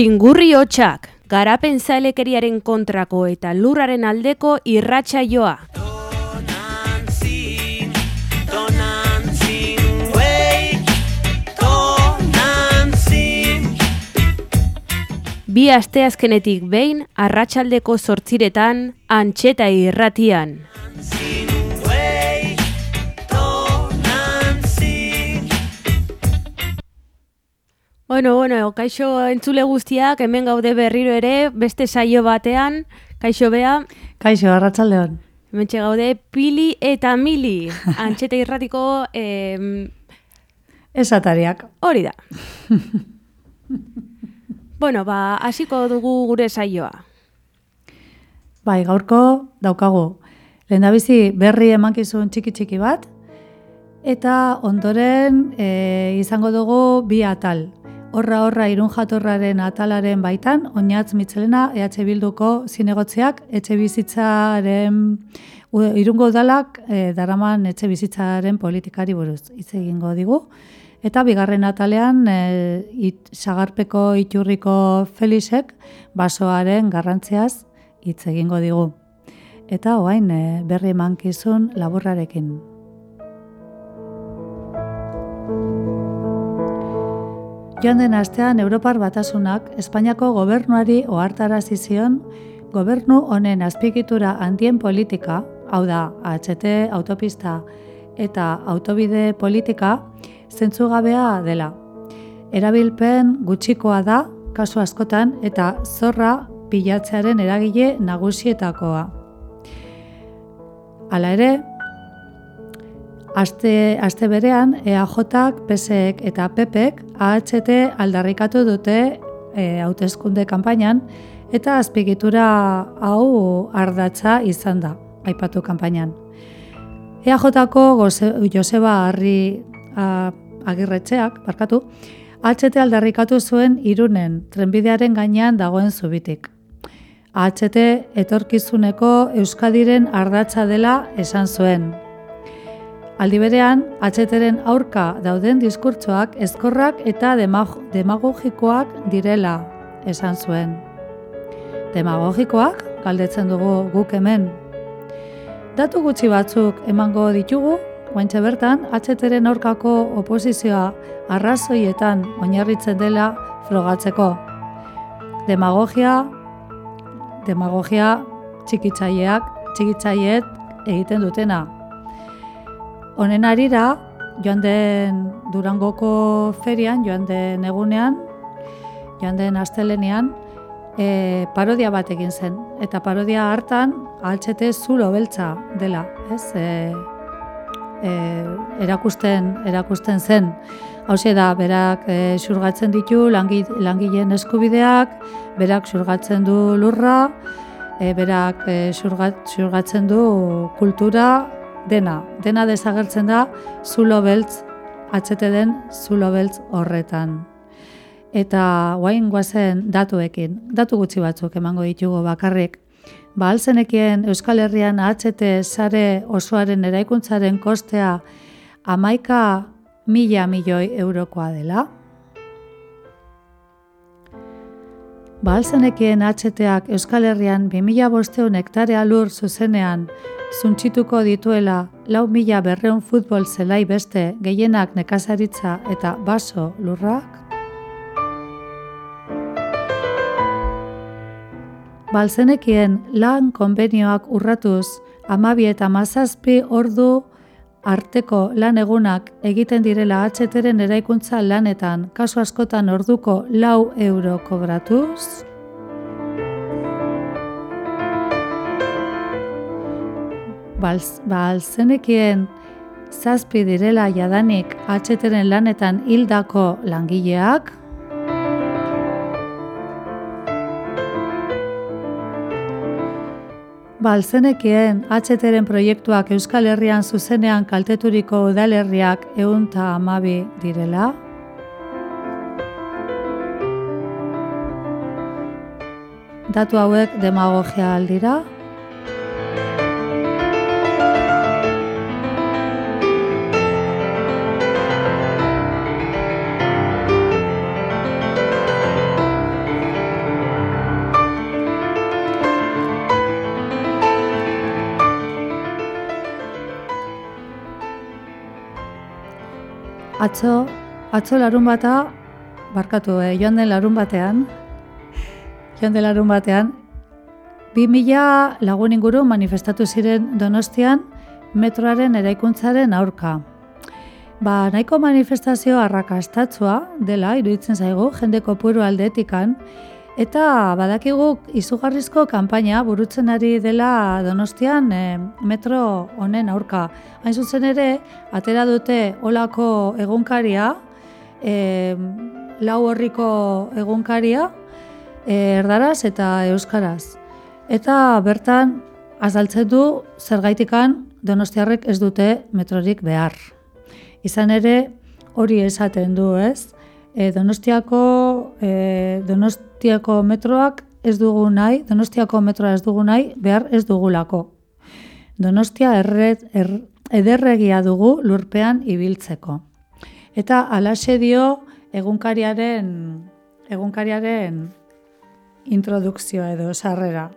Txingurri hotxak, garapen zailekeriaren kontrako eta lurraren aldeko irratsaioa. Bi asteazkenetik behin, arratsaldeko sortziretan, antxeta irratian. Bueno, bueno, kaixo entzule guztiak, hemen gaude berriro ere, beste saio batean, kaixo bea. Kaixo, arratsaldeon. Hemen gaude pili eta mili, antxeta irratiko... Eh, Esatariak. Hori da. bueno, ba, hasiko dugu gure saioa. Bai, gaurko daukagu. Lehendabizi berri emankizun txiki-txiki bat, eta ondoren e, izango dugu bi atal. Horra horra irun jatorraren atalaren baitan, oinatz mitzelena EH Bilduko zinegotzeak etxe bizitzaren irungo udalak e, daraman etxe bizitzaren politikari buruz hitz egingo digu. Eta bigarren atalean e, it, sagarpeko iturriko Felixek basoaren garrantziaz hitz egingo digu. Eta oain e, berri mankizun laburrarekin. Joan den astean Europar Batasunak Espainiako gobernuari ohartarazi zion gobernu honen azpiegitura handien politika, hau da HT autopista eta autobide politika zentzugabea dela. Erabilpen gutxikoa da kasu askotan eta zorra pilatzearen eragile nagusietakoa. Hala ere, Aste, aste berean, EAJak, PSEek eta PPek AHT aldarrikatu dute e, hauteskunde kanpainan eta azpigitura hau ardatza izan da, aipatu kanpainan. EAJako Joseba Arri agirretxeak, barkatu, AHT aldarrikatu zuen irunen trenbidearen gainean dagoen zubitik. AHT etorkizuneko Euskadiren ardatza dela esan zuen, Aldi berean, atxeteren aurka dauden diskurtsoak ezkorrak eta demagogikoak direla esan zuen. Demagogikoak, galdetzen dugu guk hemen. Datu gutxi batzuk emango ditugu, guantxe bertan, atxeteren aurkako oposizioa arrazoietan oinarritzen dela frogatzeko. Demagogia, demagogia txikitzaileak, txikitzaileet egiten dutena, Honen arira, joan den Durangoko ferian, joan den egunean, joan den astelenean, e, parodia bat egin zen. Eta parodia hartan, altxete zulo beltza dela, ez? E, e, erakusten, erakusten zen. Hau da, berak e, xurgatzen ditu langileen eskubideak, berak xurgatzen du lurra, e, berak e, xurgatzen du kultura, dena, dena desagertzen da zulo beltz, atxete den zulo beltz horretan. Eta guain guazen datuekin, datu gutxi batzuk emango ditugu bakarrik. Ba, alzenekien Euskal Herrian atxete sare osoaren eraikuntzaren kostea amaika mila milioi eurokoa dela. Ba, alzenekien atxeteak Euskal Herrian 2000 bosteun hektarea lur zuzenean zuntxituko dituela lau mila berreun futbol zelai beste gehienak nekazaritza eta baso lurrak? Balzenekien lan konbenioak urratuz amabi eta mazazpi ordu arteko lan egunak egiten direla atxeteren eraikuntza lanetan kasu askotan orduko lau euro kobratuz? balzenekien zazpi direla jadanik atxeteren lanetan hildako langileak, Balzenekien atxeteren proiektuak Euskal Herrian zuzenean kalteturiko udalerriak eunta amabi direla. Datu hauek demagogia aldira. Atzo, atzo larun bata, barkatu, eh, joan den larun batean, joan den larun batean, bi mila lagun inguru manifestatu ziren donostian metroaren eraikuntzaren aurka. Ba, nahiko manifestazio arrakastatzua dela, iruditzen zaigu, jende kopuru aldetikan, eta badakigu izugarrizko kanpaina burutzen ari dela donostian eh, metro honen aurka. Hain zuzen ere, atera dute olako egunkaria, e, lau horriko egunkaria, e, erdaraz eta euskaraz. Eta bertan, azaltzen du, zergaitikan donostiarrek ez dute metrorik behar. Izan ere, hori esaten du, ez? E, donostiako, e, donostiako metroak ez dugu nahi, donostiako metroa ez dugu nahi, behar ez dugulako. Donostia erret, er, ederregia dugu lurpean ibiltzeko. Eta alaxe dio egunkariaren egunkariaren introdukzioa edo sarrera.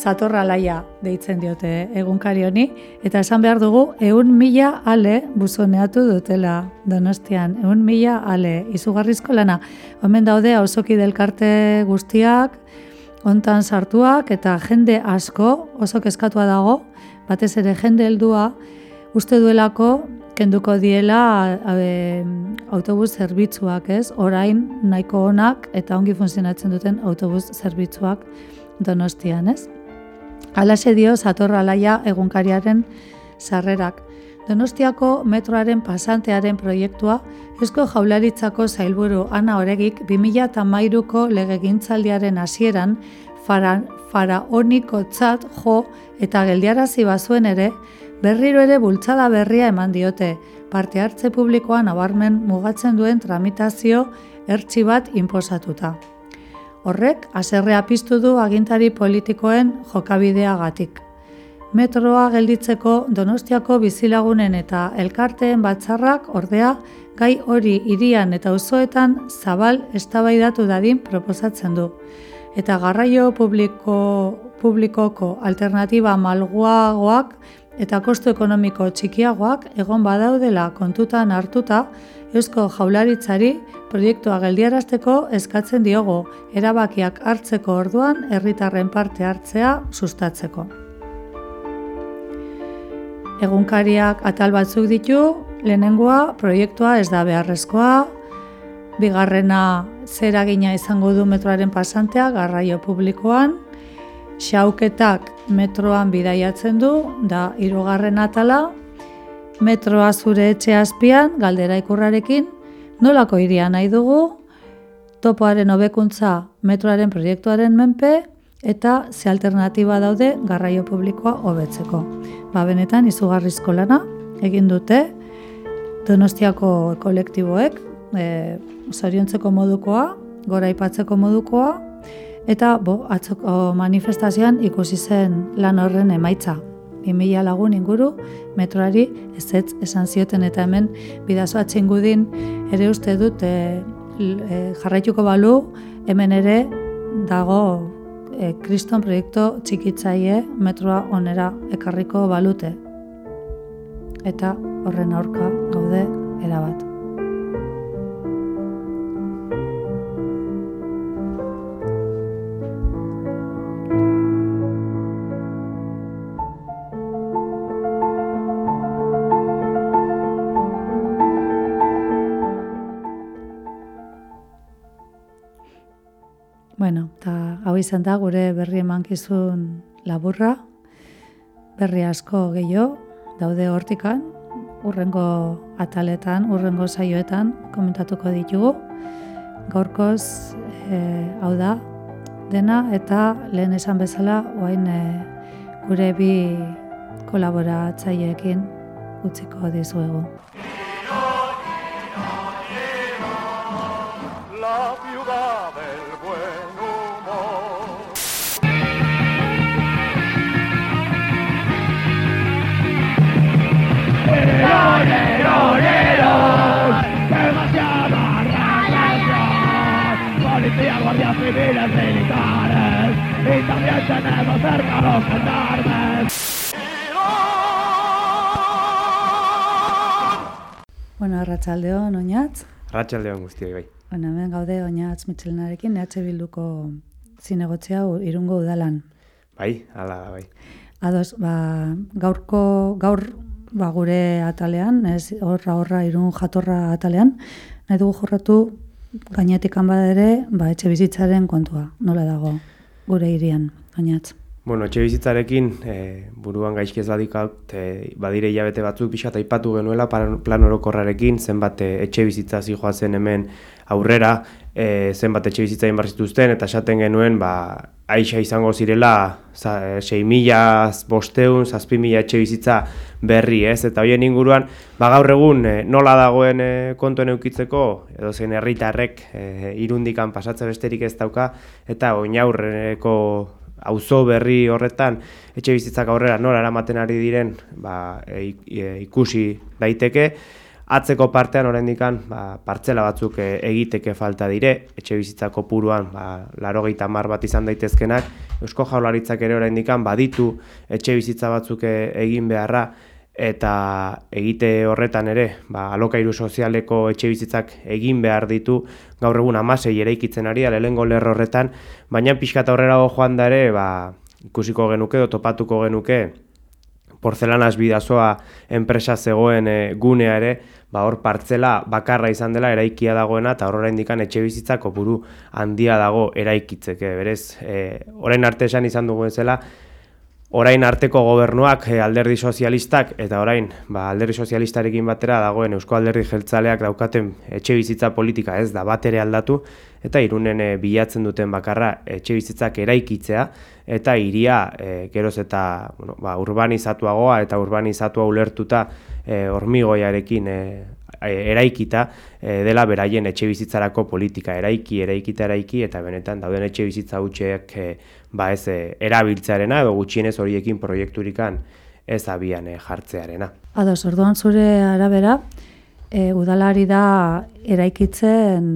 Zatorra laia deitzen diote egunkari honi eta esan behar dugu ehun mila ale buzoneatu dutela Donostian ehun mila ale izugarrizko lana omen daude auzoki delkarte guztiak hontan sartuak eta jende asko oso kezkatua dago batez ere jende heldua uste duelako kenduko diela e, autobus zerbitzuak, ez? Orain nahiko onak eta ongi funtzionatzen duten autobus zerbitzuak Donostian, ez? Alaxe dio Zatorra Laia egunkariaren sarrerak. Donostiako metroaren pasantearen proiektua Eusko Jaularitzako zailburu Ana Oregik 2013ko legegintzaldiaren hasieran faraoniko txat jo eta geldiarazi bazuen ere berriro ere bultzada berria eman diote, parte hartze publikoan nabarmen mugatzen duen tramitazio ertsi bat inposatuta. Horrek, aserrea piztu du agintari politikoen jokabideagatik. Metroa gelditzeko Donostiako bizilagunen eta elkarteen batzarrak ordea gai hori irian eta auzoetan zabal eztabaidatu dadin proposatzen du. Eta garraio publiko, publikoko alternatiba malguagoak eta kostu ekonomiko txikiagoak egon badaudela kontutan hartuta Eusko Jaularitzari proiektua geldiarazteko eskatzen diogo erabakiak hartzeko orduan herritarren parte hartzea sustatzeko. Egunkariak atal batzuk ditu, lehenengoa proiektua ez da beharrezkoa, bigarrena zeragina izango du metroaren pasantea garraio publikoan, xauketak metroan bidaiatzen du, da hirugarren atala, metroa zure etxe azpian, galdera ikurrarekin, nolako iria nahi dugu, topoaren hobekuntza metroaren proiektuaren menpe, eta ze alternatiba daude garraio publikoa hobetzeko. Ba, benetan, izugarrizko lana, egin dute, donostiako kolektiboek, e, zoriontzeko modukoa, gora ipatzeko modukoa, Eta bo, atzoko manifestazioan ikusi zen lan horren emaitza. 2000 lagun inguru metroari ez ez esan zioten eta hemen bidazo atxingudin ere uste dut e, e, jarraituko balu hemen ere dago e, kriston proiektu txikitzaie metroa onera ekarriko balute. Eta horren aurka gaude erabat. Izan da gure berri emankizun laburra, berri asko gehiago, daude hortikan, urrengo ataletan, urrengo saioetan komentatuko ditugu. Gaurkoz, e, hau da, dena eta lehen esan bezala, oain e, gure bi kolaboratzaileekin utziko dizuegu. Tenemos cerca los gendarmes. Bueno, arratsaldeon oinatz. Arratxaldeon guztioi bai. Bueno, hemen gaude oinatz mitxelenarekin, EH Bilduko zinegotzea irungo udalan. Bai, hala da bai. Ados, ba, gaurko, gaur ba, gure atalean, ez horra horra irun jatorra atalean, nahi dugu jorratu gainetikan badere, ba, etxe bizitzaren kontua, nola dago gure irian, oinatz. Bueno, etxe bizitzarekin e, buruan gaizki ez badikaut, e, badire hilabete batzuk pixat aipatu genuela plan, orokorrarekin, zenbat e, etxe bizitza zijoa zen hemen aurrera, e, zenbat etxe bizitza egin zituzten, eta esaten genuen, ba, aixa izango zirela, za, e, 6 mila bosteun, zazpi mila etxe bizitza berri, ez? Eta hoien inguruan, ba, gaur egun e, nola dagoen e, kontuen eukitzeko, edo zen herritarrek e, irundikan pasatze besterik ez dauka, eta oinaurreko auzo berri horretan etxe bizitzak aurrera nola eramaten ari diren ba, e, e, ikusi daiteke. Atzeko partean oraindikan ba, partzela batzuk e, egiteke falta dire. Etxe bizitzako puruan ba, laro mar bat izan daitezkenak. Eusko Jaurlaritzak ere oraindikan baditu etxe bizitza batzuk e, egin beharra eta egite horretan ere, ba, alokairu sozialeko etxe bizitzak egin behar ditu, gaur egun amasei ere ikitzen ari, lehengo lerro horretan, baina pixka eta horrela joan da ere, ba, ikusiko genuke, do topatuko genuke, porzelanaz bidazoa enpresa zegoen e, gunea ere, ba, hor partzela bakarra izan dela eraikia dagoena, eta horrela indikan etxe bizitzako buru handia dago eraikitzeke, berez, e, orain arte esan izan dugu zela, orain arteko gobernuak e, alderdi sozialistak eta orain ba, alderdi sozialistarekin batera dagoen Eusko Alderdi Jeltzaleak daukaten etxe bizitza politika ez da bat ere aldatu eta irunen e, bilatzen duten bakarra etxe bizitzak eraikitzea eta iria e, geroz eta bueno, ba, urbanizatuagoa eta urbanizatua ulertuta e, hormigoiarekin e, eraikita dela beraien etxe bizitzarako politika eraiki, eraikita, eraiki eta benetan dauden etxe bizitza hutseak ba ez e, erabiltzearena edo gutxienez horiekin proiekturikan ez abian e, jartzearena. Ados, orduan zure arabera, e, udalari da eraikitzen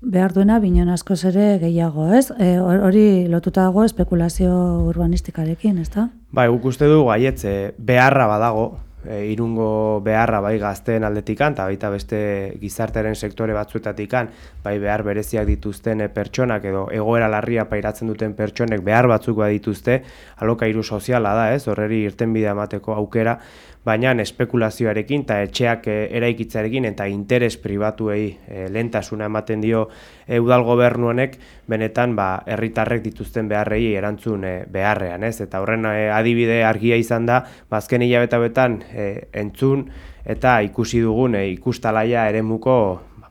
behar duena binon asko ere gehiago, ez? E, hori lotuta dago espekulazio urbanistikarekin, ez da? Ba, guk uste du gaietz beharra badago, e, irungo beharra bai gazteen aldetikan, eta baita beste gizartearen sektore batzuetatikan, bai behar bereziak dituzten e, pertsonak edo egoera larria pairatzen duten pertsonek behar batzuk dituzte, alokairu soziala da, ez, horreri irten bidea emateko aukera, baina espekulazioarekin eta etxeak e, eraikitzarekin eta interes pribatuei e, lentasuna ematen dio e, udal gobernu honek benetan ba herritarrek dituzten beharrei erantzun e, beharrean, ez? Eta horren e, adibide argia izan da, bazken ba, hilabetabetan e, entzun eta ikusi dugun e, ikustalaia eremuko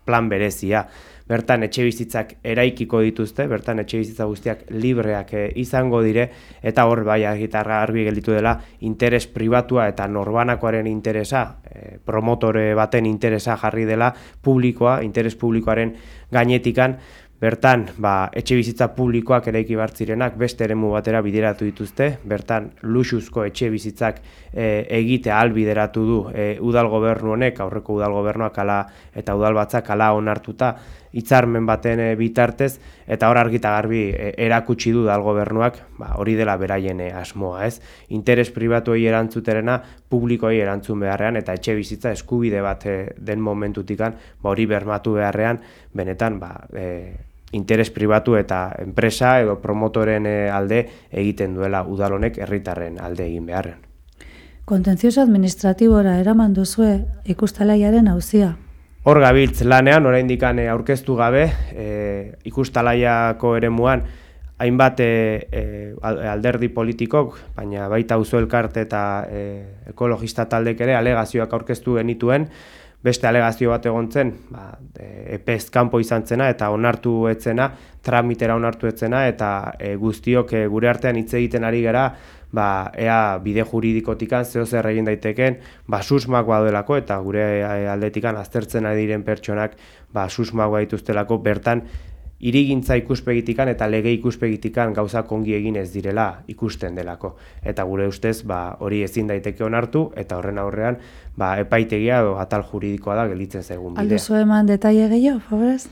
plan berezia bertan etxe bizitzak eraikiko dituzte, bertan etxe bizitza guztiak libreak eh, izango dire, eta hor bai gitarra argi gelditu dela interes pribatua eta norbanakoaren interesa, e, promotore baten interesa jarri dela publikoa, interes publikoaren gainetikan, Bertan, ba, etxe bizitza publikoak eraiki bartzirenak beste eremu batera bideratu dituzte, bertan luxuzko etxe bizitzak e, egite bideratu du e, udal gobernu honek, aurreko udal gobernuak ala eta udal batzak ala onartuta hitzarmen baten e, bitartez, eta hor argita garbi e, erakutsi du udal gobernuak, ba, hori dela beraien e, asmoa, ez? Interes pribatuei erantzuterena, publikoei erantzun beharrean, eta etxe bizitza eskubide bat den momentutikan, ba, hori bermatu beharrean, benetan, ba, interes pribatu eta enpresa edo promotoren eh, alde egiten duela udalonek herritarren alde egin beharren. Kontentzioz administratibora eraman duzue ikustalaiaren hauzia. Hor gabiltz lanean, oraindik eh, aurkeztu gabe, e, ikustalaiako eremuan hainbat e, alderdi politikok, baina baita auzo elkarte eta e, ekologista taldek ere alegazioak aurkeztu genituen, beste alegazio bat egon zen, ba, epez kanpo izan zena eta onartu etzena, tramitera onartu etzena eta e, guztiok e, gure artean hitz egiten ari gara, ba, ea bide juridikotikan zeo zer egin daiteken, ba, susmak baduelako eta gure e, aldetikan aztertzen ari diren pertsonak ba, susmak badituztelako bertan irigintza ikuspegitikan eta lege ikuspegitikan gauza kongi egin ez direla ikusten delako. Eta gure ustez, ba, hori ezin daiteke onartu eta horren aurrean, ba, epaitegia edo atal juridikoa da gelitzen zaigun bidea. Alduzu eman detaile gehiago, favorez?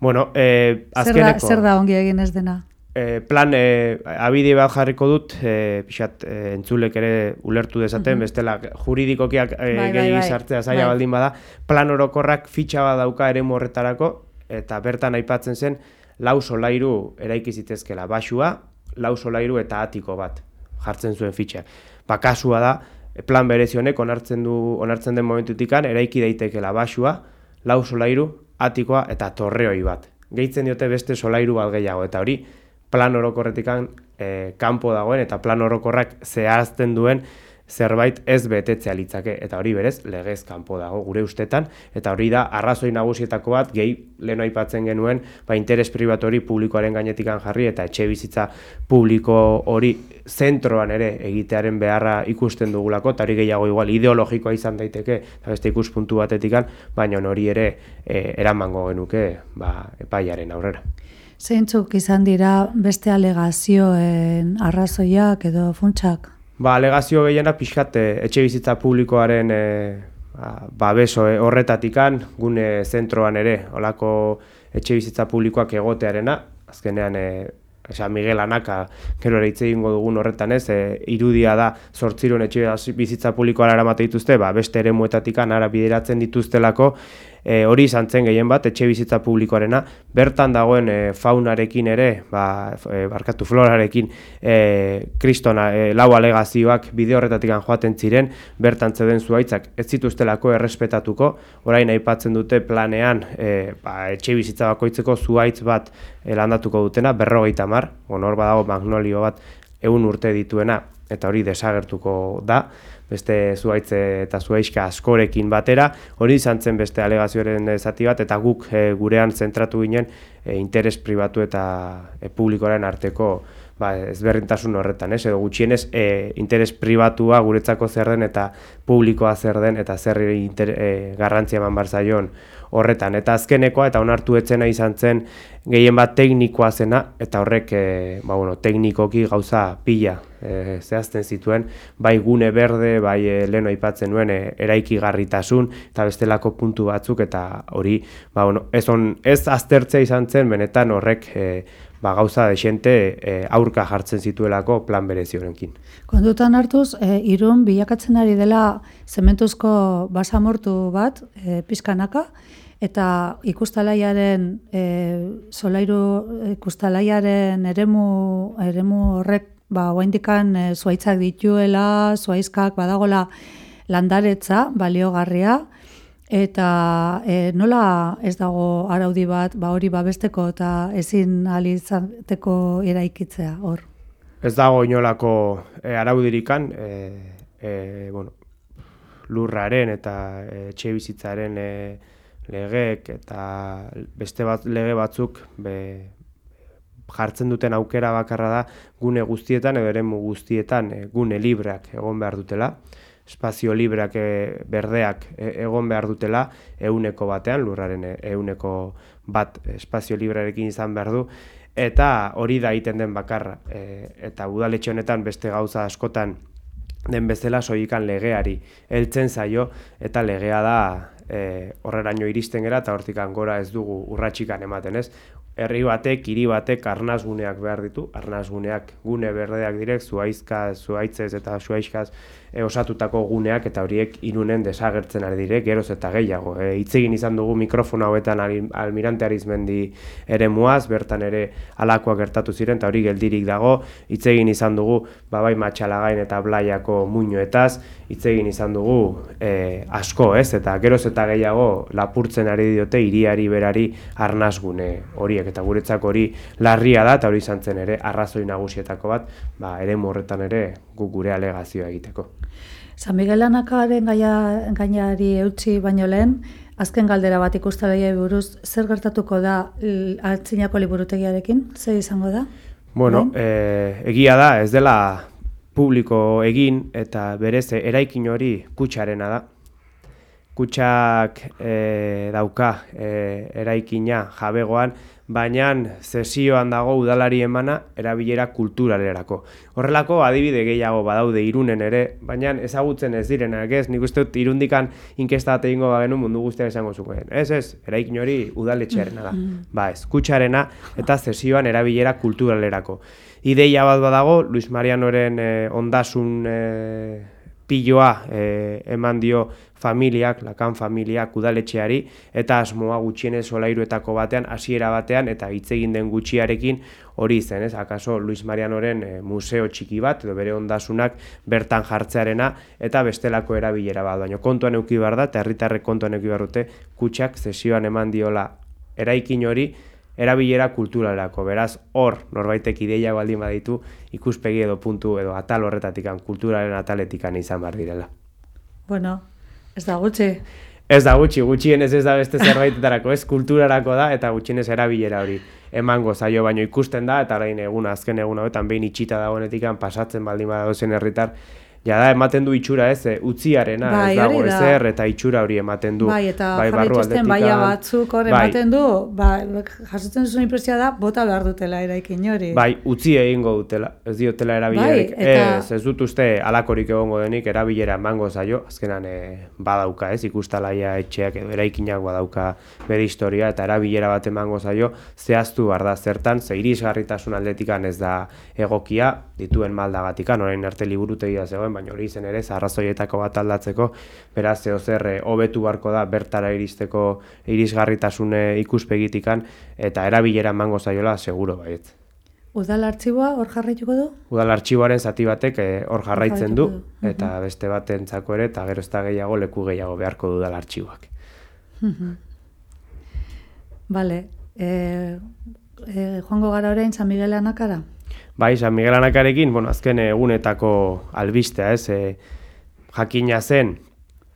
Bueno, eh, azkeneko... Zer da, zer da ongi egin ez dena? E, plan e, abide bat jarriko dut, e, pixat e, entzulek ere ulertu dezaten, Mhm. bestela juridikokiak e, Bai, bai, gehi bai. sartzea zaila Bai. baldin bada, plan orokorrak fitxa bat dauka ere horretarako, eta bertan aipatzen zen, lau solairu eraiki zitezkela, basua, lau solairu eta atiko bat jartzen zuen fitxa. Ba, kasua da, plan berezi honek onartzen du onartzen den momentutikan eraiki daitekela basua, lau solairu, atikoa eta torreoi bat. Gehitzen diote beste solairu bat gehiago eta hori plan orokorretikan e, kanpo dagoen eta plan orokorrak zehazten duen zerbait ez betetzea litzake. Eta hori berez legez kanpo dago gure ustetan. Eta hori da arrazoi nagusietako bat gehi leno aipatzen genuen ba interes pribatu hori publikoaren gainetikan jarri eta etxe bizitza publiko hori zentroan ere egitearen beharra ikusten dugulako. Eta hori gehiago igual ideologikoa izan daiteke eta beste ikuspuntu batetikan baina hori ere e, eramango genuke ba, epaiaren aurrera. Zeintzuk izan dira beste alegazioen arrazoiak edo funtsak? Ba, alegazio gehiena pixkat eh, etxe bizitza publikoaren e, babeso eh, horretatikan, gune zentroan ere, olako etxe bizitza publikoak egotearena, azkenean e, San Miguel Anaka, gero ere hitz egingo dugun horretan ez, e, irudia da zortziron etxe bizitza publikoara eramate dituzte, ba, beste ere muetatikan ara bideratzen dituztelako, e, hori izan zen gehien bat etxe bizitza publikoarena, bertan dagoen e, faunarekin ere, ba, e, barkatu florarekin, e, kristona e, lau alegazioak bide horretatik joaten ziren, bertan zeuden zuaitzak ez zituztelako errespetatuko, orain aipatzen dute planean e, ba, etxe bizitza bakoitzeko zuaitz bat e, landatuko dutena, berrogeita mar, hor badago magnolio bat egun urte dituena, eta hori desagertuko da, beste zuaitze eta zuaizka askorekin batera, hori izan zen beste alegazioaren zati bat, eta guk e, gurean zentratu ginen e, interes pribatu eta e, publikoaren arteko ba, ezberdintasun horretan, ez? edo gutxienez e, interes pribatua guretzako zer den eta publikoa zer den eta zer inter, e, garrantzia eman bar zaion horretan. Eta azkenekoa eta onartu etzena izan zen gehien bat teknikoa zena eta horrek e, ba, bueno, teknikoki gauza pila e, zehazten zituen, bai gune berde, bai e, leno aipatzen nuen e, eraikigarritasun eta bestelako puntu batzuk eta hori ba, bueno, ez, on, ez aztertzea izan zen benetan horrek e, ba, gauza desente e, aurka jartzen zituelako plan bereziorenkin. Kondutan hartuz, e, irun bilakatzen ari dela zementuzko basamortu bat, e, pizkanaka, eta ikustalaiaren e, solairu ikustalaiaren eremu eremu horrek ba oraindikan e, zuaitzak dituela, zuaizkak badagola landaretza baliogarria eta e, nola ez dago araudi bat ba hori babesteko eta ezin ali izateko eraikitzea hor. Ez dago inolako e, araudirikan, e, e, bueno, lurraren eta etxe bizitzaren e, legeek eta beste bat lege batzuk be, jartzen duten aukera bakarra da gune guztietan edo eremu guztietan e, gune libreak egon behar dutela espazio libreak e, berdeak e, egon behar dutela euneko batean, lurraren euneko bat espazio librearekin izan behar du, eta hori da egiten den bakarra. E, eta udaletxe honetan beste gauza askotan den bezala soikan legeari heltzen zaio, eta legea da e, horreraino iristen gera, eta hortikan gora ez dugu urratxikan ematen ez. Herri batek, hiri batek arnazguneak behar ditu, arnazguneak gune berdeak direk, zuaizka, zuaitzez eta zuaizkaz e, osatutako guneak eta horiek irunen desagertzen ari direk, geroz eta gehiago. E, itzegin izan dugu mikrofona hauetan almirante arizmendi ere muaz, bertan ere alakoak gertatu ziren, eta hori geldirik dago, itzegin izan dugu babai matxalagain eta blaiako muinoetaz, itzegin izan dugu e, asko ez, eta geroz eta gehiago lapurtzen ari diote iriari berari arnazgune horiek, eta guretzako hori larria da, eta hori izan zen ere arrazoi nagusietako bat, ba, ere morretan ere guk gure alegazioa egiteko. San Miguel Anakaren gaia, gainari eutxi baino lehen, azken galdera bat ikustalaia buruz, zer gertatuko da altzinako liburutegiarekin? Zer izango da? Bueno, e, egia da, ez dela publiko egin eta berez eraikin hori kutsarena da. kutsak e, dauka e, eraikina jabegoan, baina zesioan dago udalari emana erabilera kulturalerako. Horrelako adibide gehiago badaude irunen ere, baina ezagutzen ez direnak ez, nik uste dut irundikan inkesta bat egingo bagenu mundu guztia esango zuen. Ez ez, eraikin hori udaletxearena da. Ba ez, kutsarena eta zesioan erabilera kulturalerako. Ideia bat badago, Luis Marianoren eh, ondasun eh, piloa eh, eman dio familiak, lakan familiak udaletxeari, eta asmoa gutxienez solairuetako batean, hasiera batean, eta hitz egin den gutxiarekin hori zen, ez? Akaso Luis Marianoren e, museo txiki bat, edo bere ondasunak bertan jartzearena, eta bestelako erabilera bat, baina kontuan euki behar da, eta herritarrek kontuan euki behar dute, kutsak zesioan eman diola eraikin hori, erabilera kulturalako. Beraz, hor, norbaitek ideia baldin baditu, ikuspegi edo puntu edo atal horretatikan, kulturaren ataletikan izan behar direla. Bueno, Ez da gutxi. Ez da gutxi, gutxienez ez da beste zerbaitetarako, ez kulturarako da, eta gutxienez erabilera hori emango zaio baino ikusten da, eta orain eguna, azken eguna, hauetan behin itxita dagoenetik pasatzen baldin badagozen herritar, Ja da, ematen du itxura ez, e, utziarena, bai, ez dago ezer, eta itxura hori ematen du. Bai, eta bai, jarri txusten baia batzuk hori bai. ematen du, ba, jasotzen zuen impresia da, bota behar dutela eraikin hori. Bai, utzi egingo dutela, ez diotela erabilerik. Bai, eta... Ez, ez dut uste alakorik egongo denik, erabilera emango zaio, azkenan e, badauka ez, ikustalaia etxeak edo eraikinak badauka bere historia, eta erabilera bat emango zaio, zehaztu behar da zertan, ze irisgarritasun aldetikan ez da egokia, dituen maldagatikan, orain arte liburutegia zegoen, baina hori izen ere, arrazoietako bat aldatzeko, beraz, zeo zer, eh, hobetu barko da, bertara iristeko irisgarritasune ikuspegitikan, eta erabilera mango zaiola, seguro baiet. Udal artxiboa hor jarraituko du? Udal artxiboaren zati batek eh, hor jarraitzen du, eta beste batentzako ere, eta gero ez da gehiago, leku gehiago beharko du udal artxiboak. Bale, e, e, joango gara orain San Miguel Anakara? Bai, San Miguel Anakarekin, bueno, azken egunetako albistea, ez, e, jakina zen,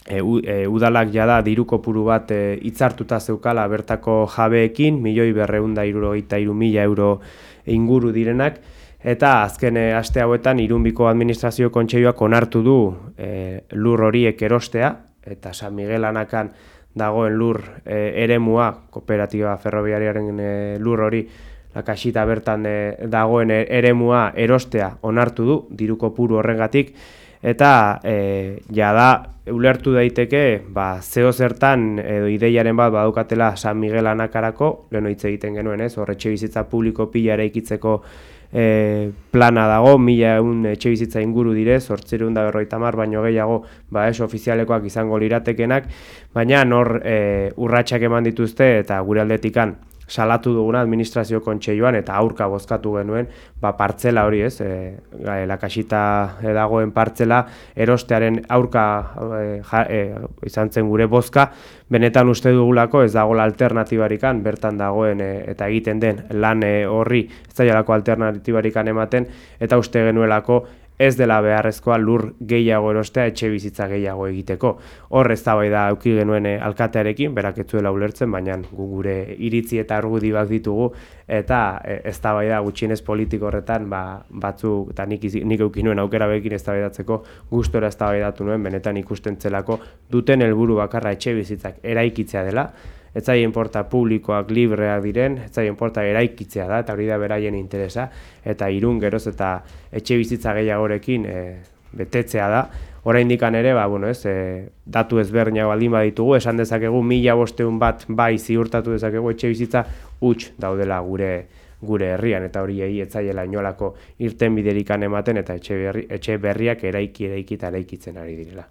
e, e, udalak jada diruko puru bat e, itzartuta zeukala bertako jabeekin, milioi berreunda irurogeita iru mila euro inguru direnak, eta azken e, aste hauetan irunbiko administrazio kontseioak onartu du e, lur horiek erostea, eta San Miguel Anakan dagoen lur e, eremua, kooperatiba ferrobiariaren e, lur hori, lakasita bertan e, dagoen eremua erostea onartu du, diruko puru horrengatik, eta e, jada ulertu daiteke, ba, zeo zertan edo ideiaren bat badukatela San Miguel anakarako, leheno hitz egiten genuen ez, horretxe bizitza publiko pila ere ikitzeko e, plana dago, mila egun etxe bizitza inguru dire, sortzireun da berroita mar, baino gehiago, ba ez, ofizialekoak izango liratekenak, baina nor e, urratsak eman dituzte eta gure aldetikan salatu duguna administrazio kontseioan eta aurka bozkatu genuen ba partzela hori ez? E, lakasita dagoen partzela erostearen aurka e, ja, e, izan zen gure bozka. Benetan uste dugulako ez dago alternatibarikan bertan dagoen e, eta egiten den lan e, horri. Ez dailako alternatibarikan ematen eta uste genuelako ez dela beharrezkoa lur gehiago erostea etxe bizitza gehiago egiteko. Hor ez da bai da auki genuen eh, alkatearekin, berak etzuela ulertzen, baina gu gure iritzi eta argudi bat ditugu, eta eh, ez da bai da gutxienez politiko horretan ba, batzu, eta nik, nik eukin nuen aukera bekin ez da bai datzeko, gustora ez da bai datu nuen, benetan ikusten zelako duten helburu bakarra etxe bizitzak eraikitzea dela, ez zai inporta publikoak libreak diren, ez zai inporta eraikitzea da, eta hori da beraien interesa, eta irun geroz eta etxe bizitza gehiagorekin e, betetzea da. Hora indikan ere, ba, bueno, ez, e, datu ezberdinak baldin baditugu, esan dezakegu mila bosteun bat bai ziurtatu dezakegu etxe bizitza huts daudela gure gure herrian eta hori egi etzaiela inolako irten biderikan ematen eta etxe, berri, etxe berriak eraiki eraiki eta eraikitzen ari direla.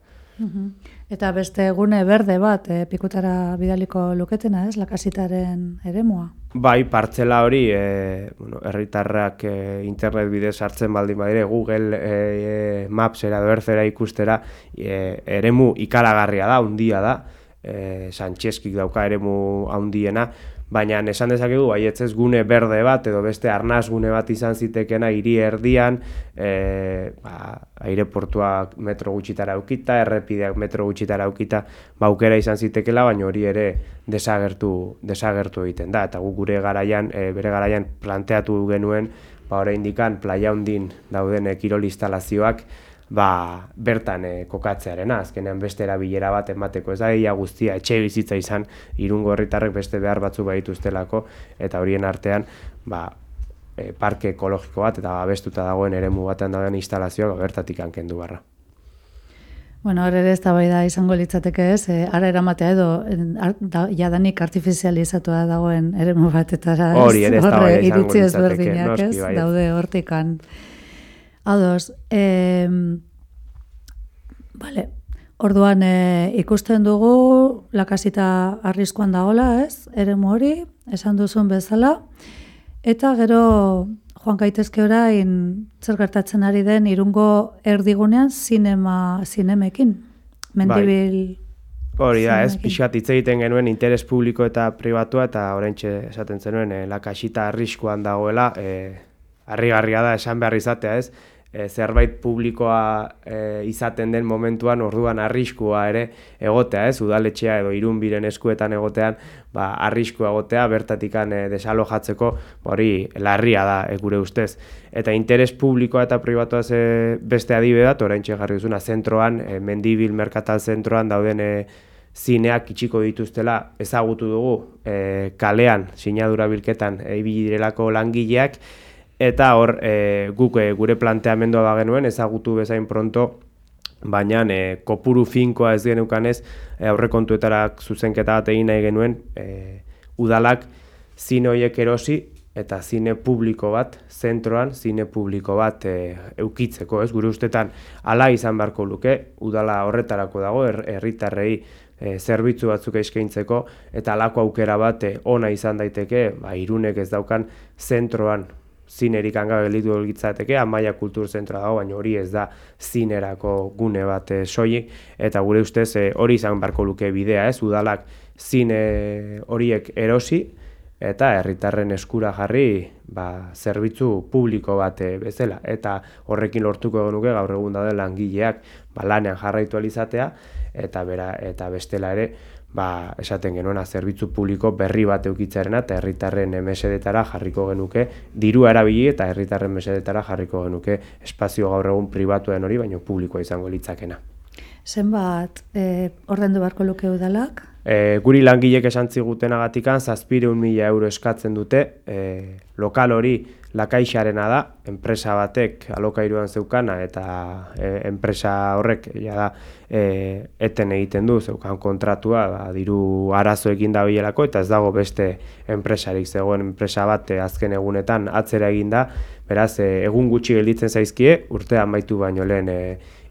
Eta beste egune berde bat, e, pikutara bidaliko luketena, ez, lakasitaren eremua? Bai, partzela hori, e, bueno, erritarrak e, internet bidez hartzen baldin badire, Google e, Maps era berzera ikustera, e, eremu ikalagarria da, undia da, e, Sancheskik dauka eremu handiena, baina esan dezakegu baietz gune berde bat edo beste arnaz gune bat izan zitekena hiri erdian e, ba, aireportuak metro gutxitara aukita, errepideak metro gutxitara aukita baukera izan zitekela, baina hori ere desagertu, desagertu egiten da, eta gu gure garaian, e, bere garaian planteatu genuen, ba, ora indikan, playa hundin dauden kirol instalazioak, ba, bertan e, kokatzearena, azkenean beste erabilera bat emateko, ez da ia guztia etxe bizitza izan irungo herritarrek beste behar batzu behituztelako, eta horien artean, ba, e, parke ekologiko bat, eta abestuta dagoen eremu batean dagoen instalazioa bertatik hankendu barra. Bueno, hor ere ez da bai da izango litzateke ez, e, ara eramatea edo ar, da, jadanik artifizializatua dagoen ere bat eta ez, Hori ere ez da bai izango iritzi litzateke, ezberdinak ez, daude hortikan. Ados, e, vale, orduan e, ikusten dugu lakasita arriskoan dagola ez, ere hori, esan duzun bezala, eta gero joan gaitezke orain zer gertatzen ari den irungo erdigunean zinema zinemekin. Mendibil Hori da, ez, pixat hitz egiten genuen interes publiko eta pribatua, eta oraintxe esaten zenuen, e, lakasita arriskuan dagoela, e, harrigarria da esan behar izatea, ez, e, zerbait publikoa e, izaten den momentuan orduan arriskua ere egotea, ez, udaletxea edo irunbiren eskuetan egotean, ba, arriskua egotea, bertatikan e, desalojatzeko, ba, hori larria da e, gure ustez. Eta interes publikoa eta pribatua ze beste adibe bat, oraintxe jarri duzuna, zentroan, e, mendibil merkatal zentroan dauden e, zineak itxiko dituztela ezagutu dugu e, kalean, sinadura bilketan e, ibili direlako langileak, eta hor e, guk e, gure planteamendua bagenuen ezagutu bezain pronto baina e, kopuru finkoa ez genukanez e, aurrekontuetarak zuzenketa bat egin nahi genuen e, udalak zine horiek erosi eta zine publiko bat, zentroan zine publiko bat e, eukitzeko, ez? Gure ustetan hala izan beharko luke, udala horretarako dago, her- herritarrei e, zerbitzu batzuk eskaintzeko eta halako aukera bat e, ona izan daiteke, ba, irunek ez daukan zentroan zinerik hanga gelitu litzateke, amaia kultur zentroa dago, baina hori ez da zinerako gune bat e, soilik, eta gure ustez e, hori izan beharko luke bidea, ez, udalak zine horiek erosi, eta herritarren eskura jarri ba, zerbitzu publiko bat e, bezala. Eta horrekin lortuko genuke gaur egun dauden langileak ba, lanean jarraitu ahal izatea, eta, bera, eta bestela ere ba, esaten genuena zerbitzu publiko berri bat eukitzarena eta herritarren mesedetara jarriko genuke dirua erabili eta herritarren mesedetara jarriko genuke espazio gaur egun pribatuen hori, baino publikoa izango litzakena. zenbat e, ordendu beharko luke udalak? E, guri langilek esan zigutenagatikan zazpireun mila euro eskatzen dute, e, lokal hori lakaixarena da, enpresa batek alokairuan zeukana eta e, enpresa horrek ja da e, eten egiten du zeukan kontratua, ba, diru arazoekin da bilelako eta ez dago beste enpresarik zegoen. Enpresa bat e, azken egunetan atzera egin da, beraz e, egun gutxi gelditzen zaizkie, urtea amaitu baino lehen e,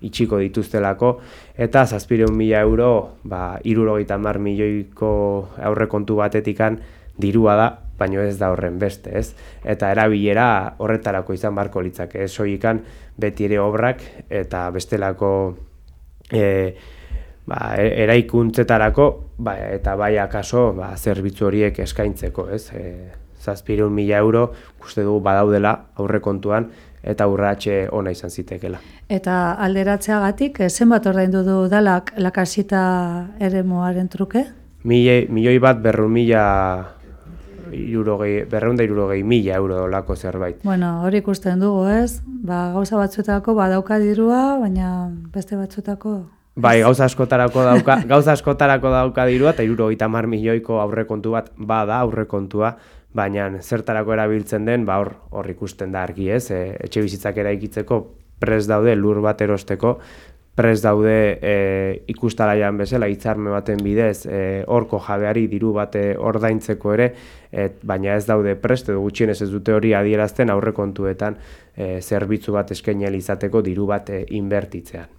itxiko dituztelako, eta zazpireun mila euro, ba, irurogeita mar milioiko aurrekontu batetikan dirua da, baino ez da horren beste, ez? Eta erabilera horretarako izan barko litzake, ez soikan beti ere obrak eta bestelako e, ba, e- eraikuntzetarako ba, eta bai akaso ba, zerbitzu horiek eskaintzeko, ez? E, zazpireun mila euro uste dugu badaudela aurrekontuan eta urratxe ona izan zitekela. Eta alderatzeagatik, e, zenbat ordaindu du udalak lakasita eremuaren truke? Milioi, milioi bat berrun mila irurogei, berreun da irurogei mila euro lako zerbait. Bueno, hori ikusten dugu, ez? Ba, gauza batzuetako badauka dirua, baina beste batzuetako... Bai, gauza askotarako dauka, gauza askotarako dauka dirua eta irurogeita mar milioiko aurrekontu bat bada aurrekontua, baina zertarako erabiltzen den, ba hor hor ikusten da argi, ez? E, etxe bizitzak eraikitzeko pres daude lur bat erosteko, pres daude e, ikustalaian bezala hitzarme baten bidez e, horko jabeari diru bate ordaintzeko ere, et, baina ez daude prest edo gutxienez ez dute hori adierazten aurrekontuetan e, zerbitzu bat eskaini izateko diru bat e, inbertitzean.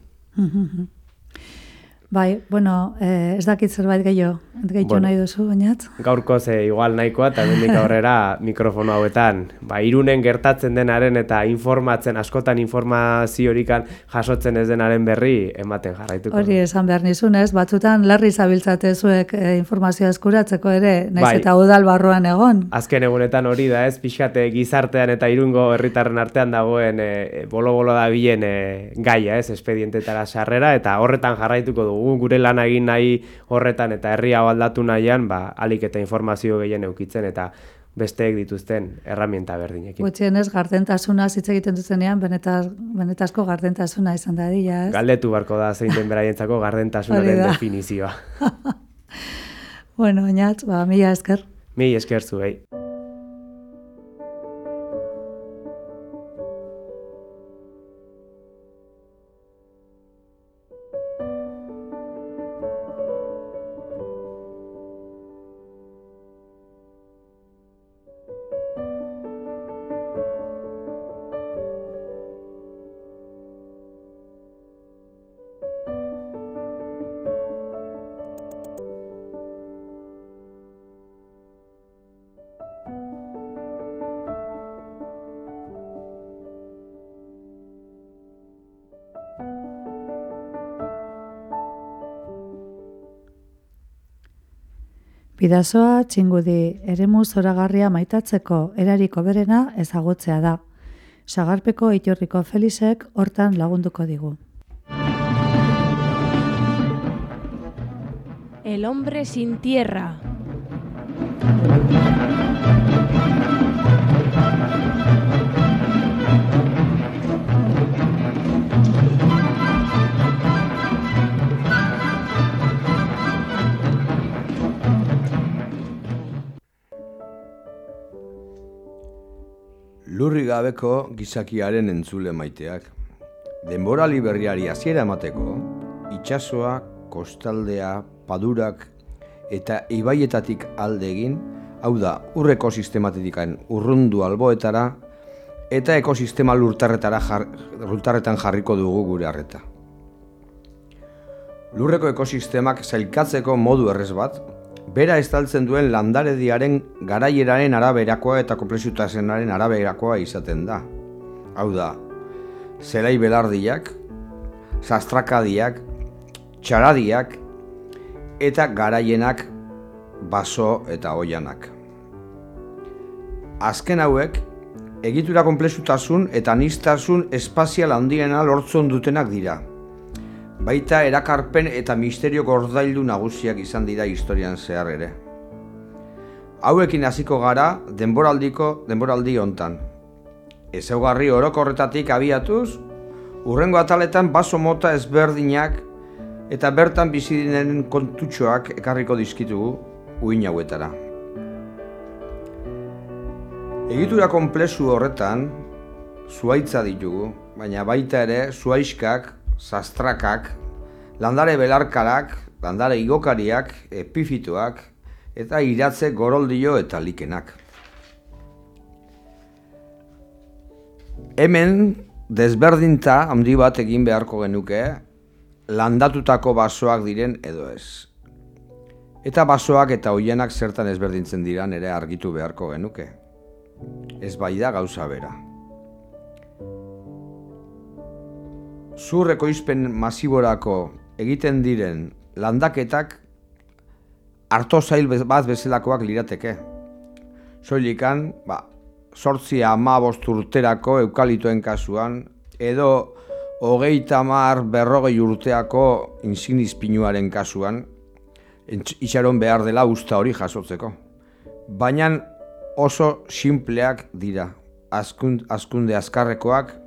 Bai, bueno, eh, ez dakit zerbait gehiago, gehiago Bueno. nahi duzu, bainat? gaurko ze igual nahikoa eta hemendik aurrera mikrofono hauetan ba irunen gertatzen denaren eta informatzen askotan informaziorikan jasotzen ez denaren berri ematen jarraituko. Hori esan behar nizun, ez? Batzutan larri zabiltzate zuek eh, informazioa eskuratzeko ere, naiz Bai. eta udal barruan egon. Azken egunetan hori da ez, pixate gizartean eta irungo herritarren artean dagoen e, bolo-bolo da bilen e, gaia ez, espedientetara sarrera, eta horretan jarraituko dugu gure lana egin nahi horretan eta herri hau aldatu nahian, ba, alik eta informazio gehien eukitzen, eta besteek dituzten erramienta berdinekin. Gutxienez, gardentasuna hitz egiten duzenean, benetaz, benetazko gardentasuna izan da dira, ez? Galdetu barko da zein den beraientzako gardentasunaren definizioa. Bueno, oinatz, ba, mila esker. Mi esker zuei. Bidasoa txingudi eremu zoragarria maitatzeko erariko berena ezagutzea da. Sagarpeko iturriko Felixek hortan lagunduko digu. El hombre sin tierra. Lurri gabeko gizakiaren entzule maiteak. Denborali berriari hasiera emateko, itsasoa, kostaldea, padurak eta ibaietatik alde egin, hau da, ur ekosistematetikan urrundu alboetara eta ekosistema lurtarretara jar, lurtarretan jarriko dugu gure harreta. Lurreko ekosistemak zailkatzeko modu errez bat, bera estaltzen duen landarediaren garaieraren araberakoa eta komplexutasenaren araberakoa izaten da. Hau da, zelai belardiak, sastrakadiak, txaradiak eta garaienak baso eta oianak. Azken hauek, egitura komplexutasun eta nistasun espazial handiena lortzen dutenak dira. Baita erakarpen eta misterio gordailu nagusiak izan dira historian zehar ere. Hauekin hasiko gara denboraldiko denboraldi hontan. Ezaugarri orokorretatik abiatuz, urrengo ataletan baso mota ezberdinak eta bertan bizi diren kontutxoak ekarriko dizkitugu uin hauetara. Egitura konplexu horretan, zuaitza ditugu, baina baita ere zuaiskak, sastrakak, landare belarkarak, landare igokariak, epifitoak, eta iratze goroldio eta likenak. Hemen desberdinta handi bat egin beharko genuke, landatutako basoak diren edo ez. Eta basoak eta hoienak zertan ezberdintzen diran ere argitu beharko genuke. Ez bai da gauza bera. Zur ekoizpen masiborako egiten diren landaketak harto zail bat bezalakoak lirateke. Soilikan, ba, sortzi ama urterako eukalitoen kasuan, edo hogeita mar berrogei urteako insigniz pinuaren kasuan, itxaron behar dela usta hori jasotzeko. Baina oso simpleak dira, azkun, azkunde azkarrekoak,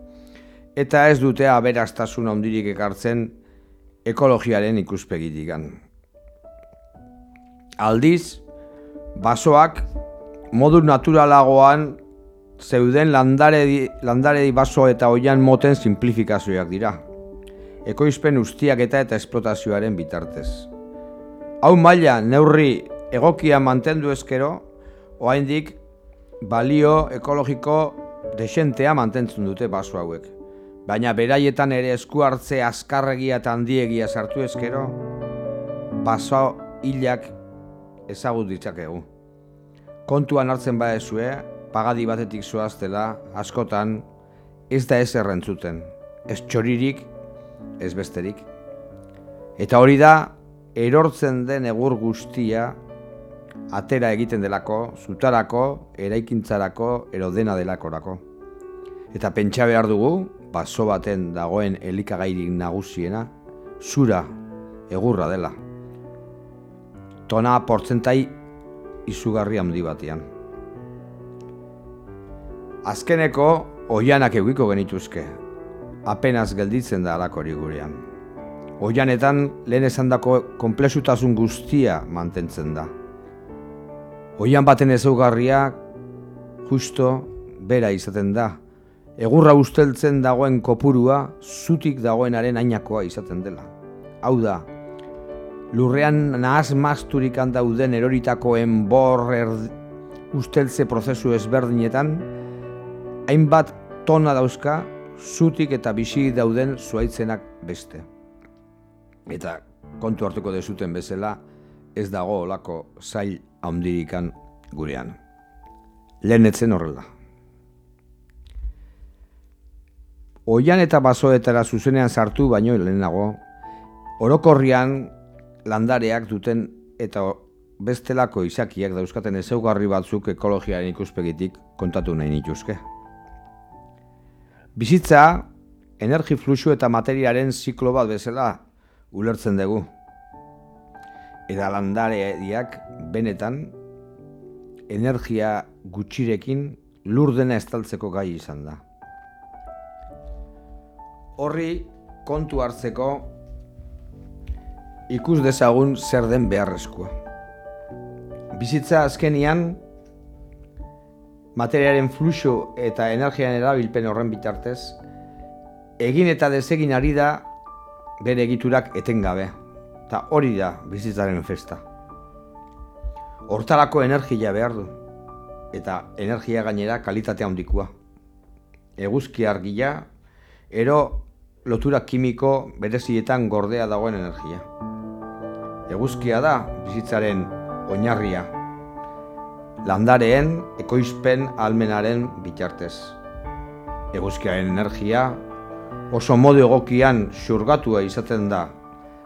eta ez dute aberastasun handirik ekartzen ekologiaren ikuspegitikan. Aldiz, basoak modu naturalagoan zeuden landare, landare baso eta oian moten simplifikazioak dira. Ekoizpen ustiak eta esplotazioaren bitartez. Hau maila neurri egokia mantendu ezkero, oraindik balio ekologiko desentea mantentzen dute baso hauek. Baina beraietan ere esku hartze azkarregia eta handiegia sartu ezkero, baso hilak ezagut ditzakegu. Kontuan hartzen badezue, pagadi batetik zoaztela, askotan, ez da ez errentzuten, ez txoririk, ez besterik. Eta hori da, erortzen den egur guztia, atera egiten delako, zutarako, eraikintzarako, erodena delakorako. Eta pentsa behar dugu, baso baten dagoen elikagairik nagusiena, zura egurra dela. Tona portzentai izugarri handi batean. Azkeneko, oianak egiko genituzke. Apenas gelditzen da alakori gurean. Oianetan, lehen esandako komplexutasun guztia mantentzen da. Oian baten ezaugarria, justo, bera izaten da. Egurra usteltzen dagoen kopurua, zutik dagoenaren ainakoa izaten dela. Hau da, lurrean nahaz mazturik dauden eroritako enbor erdi, usteltze prozesu ezberdinetan, hainbat tona dauzka, zutik eta bizi dauden zuaitzenak beste. Eta kontu hartuko dezuten bezala, ez dago olako zail handirikan gurean. Lehen etzen horrela. Oian eta basoetara zuzenean sartu baino lehenago, orokorrian landareak duten eta bestelako izakiak dauzkaten ezaugarri batzuk ekologiaren ikuspegitik kontatu nahi nituzke. Bizitza, energi fluxu eta materiaren ziklo bat bezala ulertzen dugu. Eta landareak benetan energia gutxirekin lur dena estaltzeko gai izan da. Horri kontu hartzeko ikus dezagun zer den beharrezkoa. Bizitza azkenian materiaren fluxu eta energian erabilpen horren bitartez egin eta desegin ari da bere egiturak etengabe. Eta hori da bizitzaren festa. Hortarako energia behar du. Eta energia gainera kalitatea handikua. Eguzki argia, ero lotura kimiko berezietan gordea dagoen energia. Eguzkia da bizitzaren oinarria. Landareen ekoizpen almenaren bitartez. Eguzkiaren energia oso modu egokian xurgatua izaten da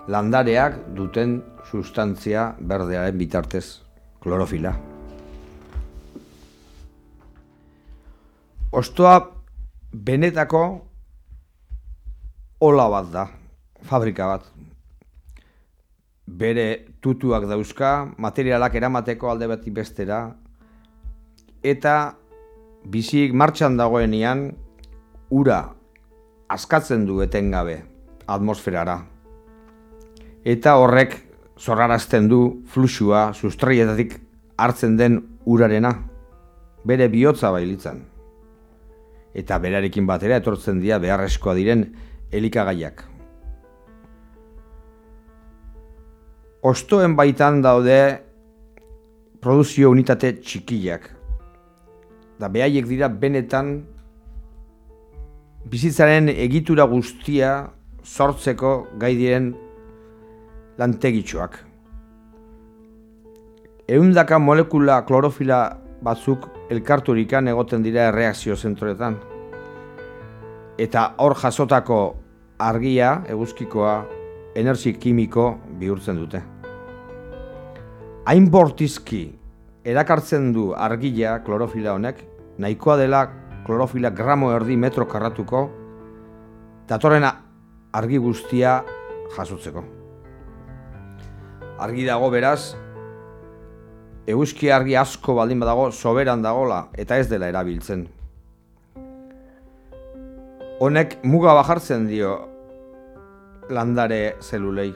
landareak duten sustantzia berdearen bitartez klorofila. Ostoa benetako ola bat da, fabrika bat. Bere tutuak dauzka, materialak eramateko alde beti bestera, eta bizik martxan dagoenean ura askatzen du etengabe atmosferara. Eta horrek zorrarazten du fluxua sustraietatik hartzen den urarena, bere bihotza bailitzan. Eta berarekin batera etortzen dira beharrezkoa diren elikagaiak. Ostoen baitan daude produzio unitate txikiak. Da behaiek dira benetan bizitzaren egitura guztia sortzeko gai diren lantegitxoak. Eundaka molekula klorofila batzuk elkarturikan egoten dira erreakzio zentroetan. Eta hor jasotako argia, eguzkikoa, energi kimiko bihurtzen dute. Hain bortizki erakartzen du argia klorofila honek, nahikoa dela klorofila gramo erdi metro karratuko, datorren argi guztia jasotzeko argi dago beraz, eguzki argi asko baldin badago soberan dagola eta ez dela erabiltzen. Honek muga bajartzen dio landare zelulei.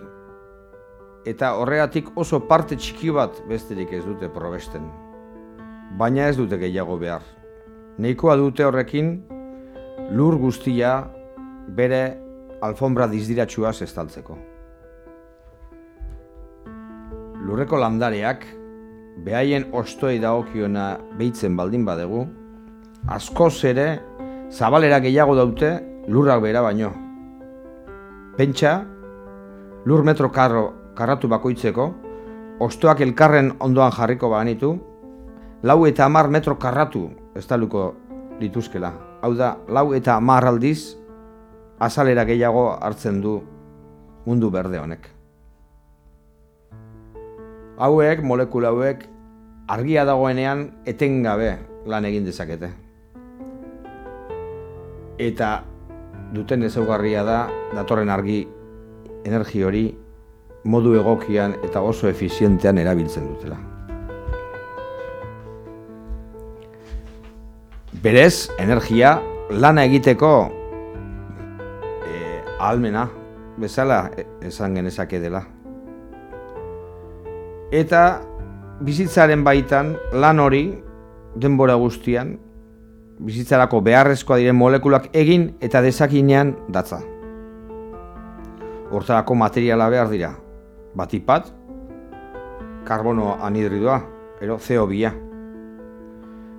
Eta horregatik oso parte txiki bat besterik ez dute probesten. Baina ez dute gehiago behar. Neikoa dute horrekin lur guztia bere alfombra dizdiratxua estaltzeko lurreko landareak, behaien ostoi dagokiona behitzen baldin badegu, askoz ere zabalera gehiago daute lurrak bera baino. Pentsa, lur metro karro karratu bakoitzeko, ostoak elkarren ondoan jarriko banitu, lau eta hamar metro karratu ez taluko dituzkela. Hau da, lau eta hamar aldiz, azalera gehiago hartzen du mundu berde honek hauek, molekula hauek, argia dagoenean etengabe lan egin dezakete. Eta duten ezaugarria da, datorren argi energi hori modu egokian eta oso efizientean erabiltzen dutela. Berez, energia lana egiteko e, ahalmena bezala e, esan genezake dela. Eta bizitzaren baitan lan hori denbora guztian bizitzarako beharrezkoa diren molekulak egin eta dezakinean datza. Hortarako materiala behar dira. Batipat, karbono anhidridoa, ero CO2a.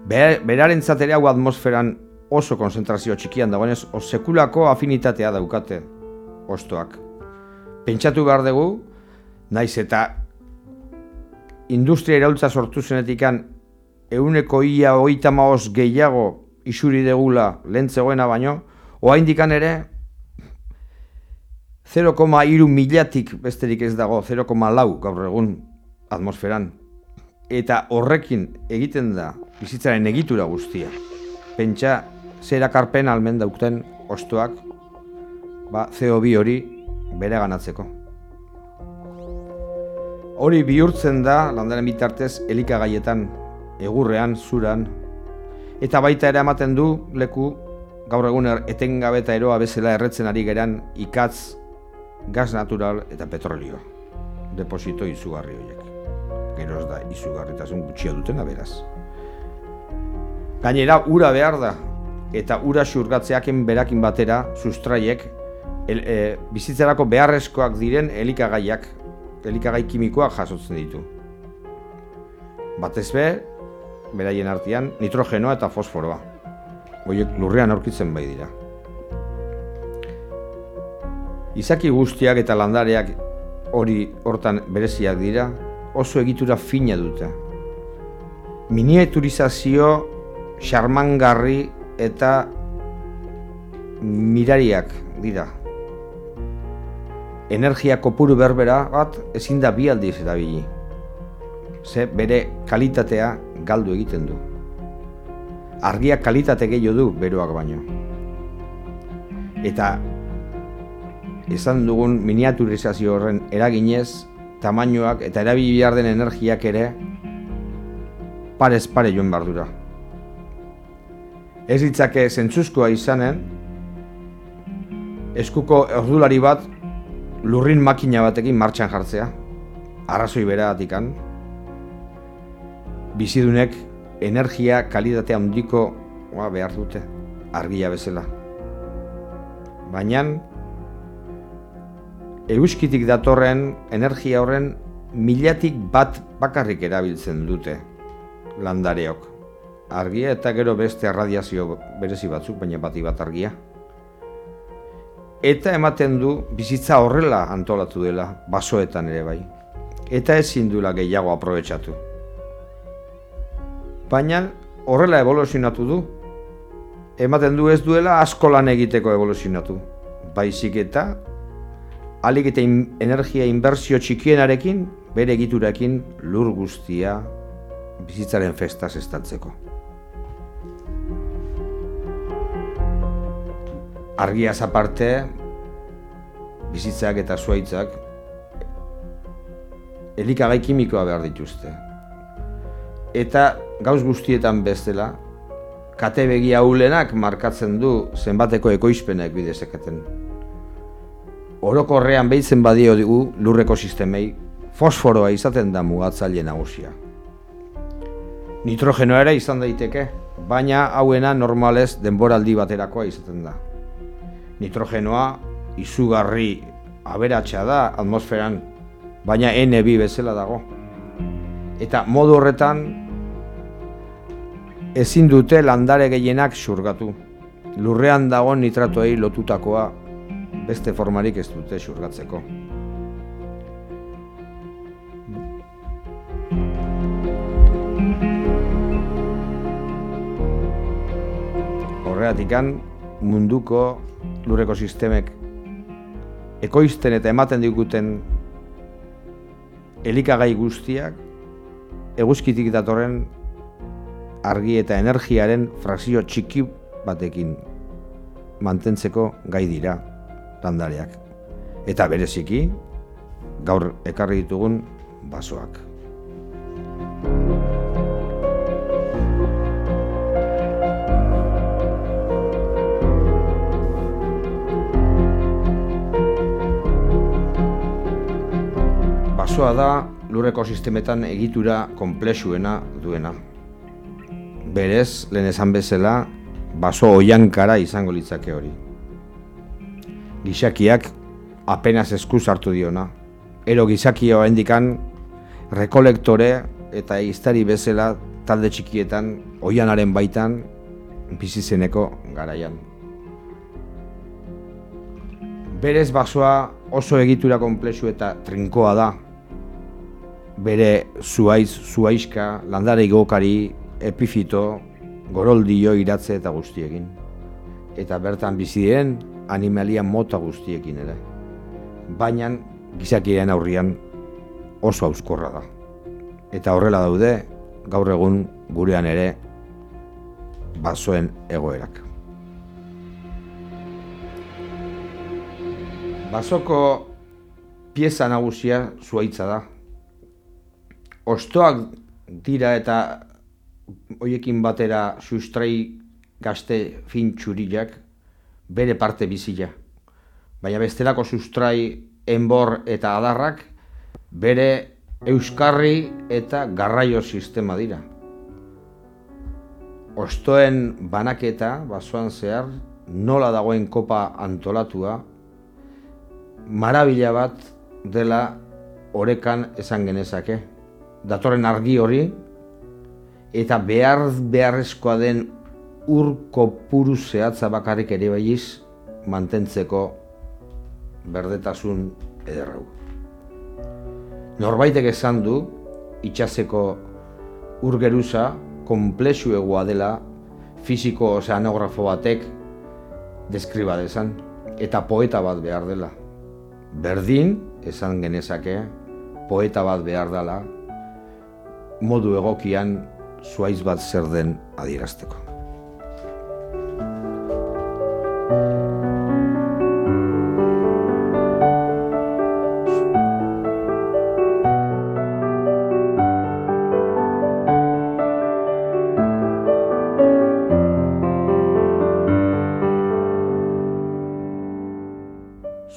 Beraren zatera hau atmosferan oso konzentrazio txikian dagoenez, sekulako afinitatea daukate ostoak. Pentsatu behar dugu, naiz eta industria iraultza sortu zenetikan euneko ia maoz gehiago isuri degula lentzegoena baino, oa indikan ere 0,iru milatik besterik ez dago 0,lau gaur egun atmosferan. Eta horrekin egiten da bizitzaren egitura guztia. Pentsa, zera karpen almen daukten ostoak ba, CO2 hori bere ganatzeko. Hori bihurtzen da, landaren bitartez, elikagaietan, egurrean, zuran, eta baita ere ematen du leku gaur egun er, etengabe eta eroa bezala erretzen ari geran ikatz, gaz natural eta petrolio. Deposito izugarri horiek. Geroz da izugarritasun gutxia dutena beraz. Gainera, ura behar da, eta ura xurgatzeaken berakin batera sustraiek el, e, bizitzerako beharrezkoak diren elikagaiak, elikagai kimikoak jasotzen ditu. Batez be, beraien artean nitrogenoa eta fosforoa. Hoiek lurrean aurkitzen bai dira. Izaki guztiak eta landareak hori hortan bereziak dira, oso egitura fina dute. Miniaturizazio xarmangarri eta mirariak dira. Energia kopuru berbera bat ezin da bi aldiz erabili. Ze bere kalitatea galdu egiten du. Argia kalitate gehiago du beroak baino. Eta izan dugun miniaturizazio horren eraginez, tamainoak eta erabili behar den energiak ere parez pare joan bardura. Ez ditzake zentzuzkoa izanen, eskuko ordulari bat lurrin makina batekin martxan jartzea, arrazoi bera atikan, bizidunek energia kalitate handiko ba, behar dute, argia bezala. Baina, euskitik datorren energia horren milatik bat bakarrik erabiltzen dute landareok. Argia eta gero beste radiazio berezi batzuk, baina bati bat argia. Eta ematen du bizitza horrela antolatu dela, basoetan ere bai. Eta ezin duela gehiago aprobetsatu baina horrela evoluzionatu du. Ematen du ez duela asko lan egiteko evoluzionatu. Baizik eta alik eta energia inbertsio txikienarekin, bere egiturakin lur guztia bizitzaren festaz estatzeko. Argiaz aparte, bizitzak eta zuaitzak elikagai kimikoa behar dituzte. Eta gauz guztietan bestela, kate begi haulenak markatzen du zenbateko ekoizpenek bidezeketen. Orokorrean behitzen badio dugu lurreko sistemei, fosforoa izaten da mugatzaile nagusia. Nitrogenoa ere izan daiteke, baina hauena normalez denboraldi baterakoa izaten da. Nitrogenoa izugarri aberatsa da atmosferan, baina N2 bezala dago. Eta modu horretan ezin dute landare gehienak xurgatu. Lurrean dago nitratoei lotutakoa beste formarik ez dute xurgatzeko. Horreatikan munduko lurreko sistemek ekoizten eta ematen diguten elikagai guztiak eguzkitik datorren argi eta energiaren frazio txiki batekin mantentzeko gai dira landareak. Eta bereziki, gaur ekarri ditugun basoak. Basoa da lur ekosistemetan egitura konplexuena duena. Berez, lehen esan bezala, baso oiankara izango litzake hori. Gizakiak apenas eskuz hartu diona. Ero gizakia indikan rekolektore eta iztari bezala talde txikietan, oianaren baitan, bizizeneko garaian. Berez basoa oso egitura konplexu eta trinkoa da. Bere zuaiz, zuaizka, landare igokari, epifito, goroldio iratze eta guztiekin. Eta bertan bizi diren animalia mota guztiekin ere. Baina gizakiren aurrian oso auskorra da. Eta horrela daude gaur egun gurean ere basoen egoerak. Basoko pieza nagusia zuaitza da. Ostoak dira eta hoiekin batera sustrai gazte fin txuriak bere parte bizila. Baina bestelako sustrai enbor eta adarrak bere euskarri eta garraio sistema dira. Ostoen banaketa basoan zehar nola dagoen kopa antolatua marabila bat dela orekan esan genezake. Datorren argi hori eta behar beharrezkoa den ur kopuru zehatza bakarrik ere baiz mantentzeko berdetasun ederrau. Norbaitek esan du itxaseko ur geruza komplexu egoa dela fisiko ozeanografo batek deskriba desan eta poeta bat behar dela. Berdin esan genezake poeta bat behar dela modu egokian zuaiz bat zer den adierazteko.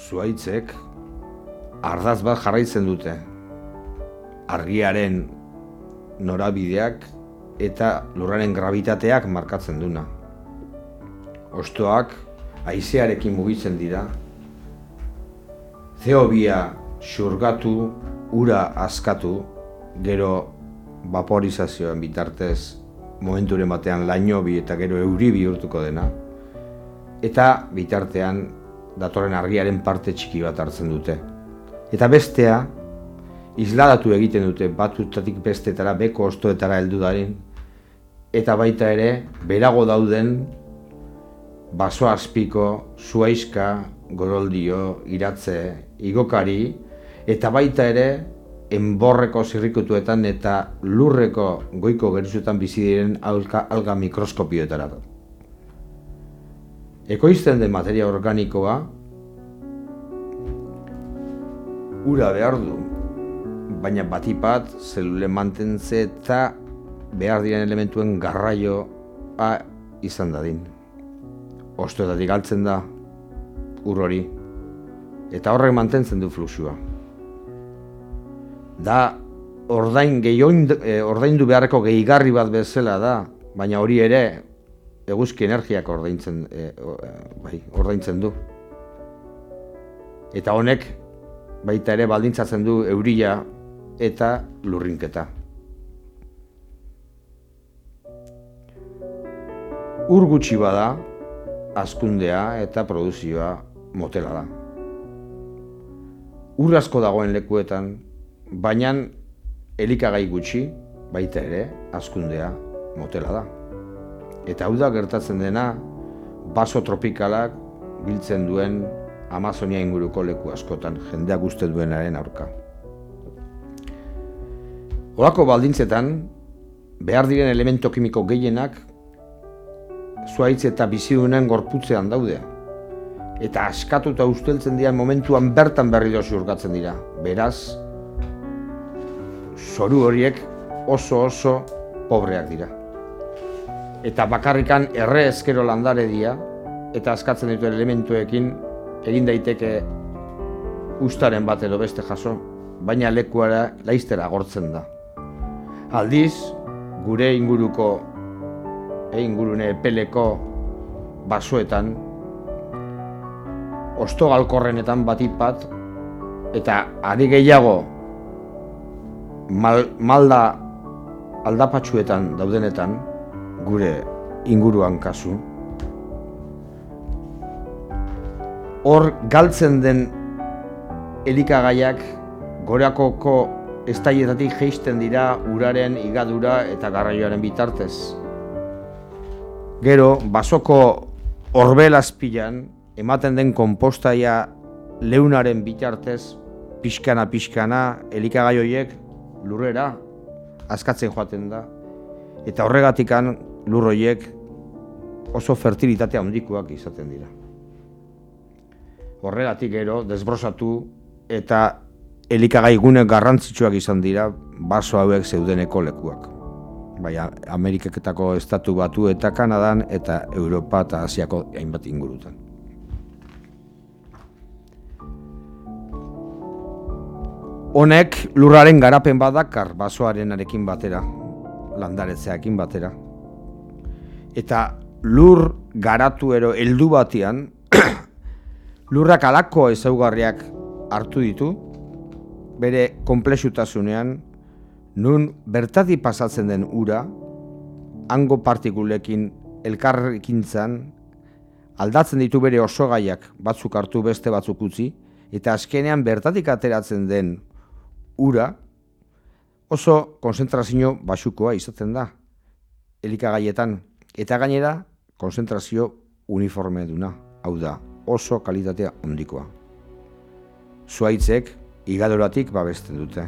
Zuaitzek ardaz bat jarraitzen dute. Argiaren norabideak eta lurraren gravitateak markatzen duna. Ostoak haizearekin mugitzen dira. Zeobia xurgatu, ura askatu, gero vaporizazioen bitartez momenturen batean lainobi eta gero euri bihurtuko dena. Eta bitartean datorren argiaren parte txiki bat hartzen dute. Eta bestea, isladatu egiten dute batutatik bestetara, beko ostoetara heldu darin, eta baita ere, berago dauden, baso azpiko, zuaizka, goroldio, iratze, igokari, eta baita ere, enborreko zirrikutuetan eta lurreko goiko geruzuetan bizi diren alga, alga mikroskopioetara. Ekoizten den materia organikoa ura behar du, baina batipat zelule mantentze eta behar diren elementuen garraioa izan dadin. Ostoetatik galtzen da ur hori eta horrek mantentzen du fluxua. Da ordain gehioin, e, ordaindu beharreko gehigarri bat bezala da, baina hori ere eguzki energiak ordaintzen, e, bai, ordaintzen du. Eta honek baita ere baldintzatzen du euria eta lurrinketa. Ur gutxi bada, azkundea eta produzioa motela da. Ur asko dagoen lekuetan, baina elikagai gutxi, baita ere, azkundea motela da. Eta hau da gertatzen dena, baso tropikalak biltzen duen Amazonia inguruko leku askotan, jendeak uste duenaren aurka. Horako baldintzetan, behar diren elemento kimiko gehienak zuaitz eta bizidunen gorputzean daude. Eta askatuta usteltzen dian momentuan bertan berri dozi urgatzen dira. Beraz, zoru horiek oso oso pobreak dira. Eta bakarrikan erre ezkero landare dira, eta askatzen dituen elementuekin egin daiteke ustaren bat edo beste jaso, baina lekuara laiztera agortzen da. Aldiz, gure inguruko, e ingurune epeleko basoetan, ostogalkorrenetan batipat, eta ari gehiago mal, malda aldapatxuetan daudenetan, gure inguruan kasu, hor galtzen den elikagaiak gorakoko estaietatik geisten dira uraren igadura eta garraioaren bitartez. Gero, basoko horbel azpilan, ematen den kompostaia leunaren bitartez, pixkana-pixkana, elikagai horiek lurrera askatzen joaten da. Eta horregatikan lur horiek oso fertilitatea handikoak izaten dira horregatik gero desbrosatu eta elikagai gune garrantzitsuak izan dira baso hauek zeudeneko lekuak. Baina Amerikeketako estatu batu eta Kanadan eta Europa eta Asiako hainbat ingurutan. Honek lurraren garapen badakar basoaren arekin batera, landaretzeakin batera. Eta lur garatu ero heldu batean lurrak alako ezaugarriak hartu ditu, bere komplexutasunean, nun bertati pasatzen den ura, hango partikulekin elkarrekintzan, aldatzen ditu bere osogaiak batzuk hartu beste batzuk utzi, eta azkenean bertatik ateratzen den ura, oso konzentrazio basukoa izaten da, elikagaietan, eta gainera konzentrazio uniforme duna, hau da, oso kalitatea ondikoa. Zuaitzek igadoratik babesten dute.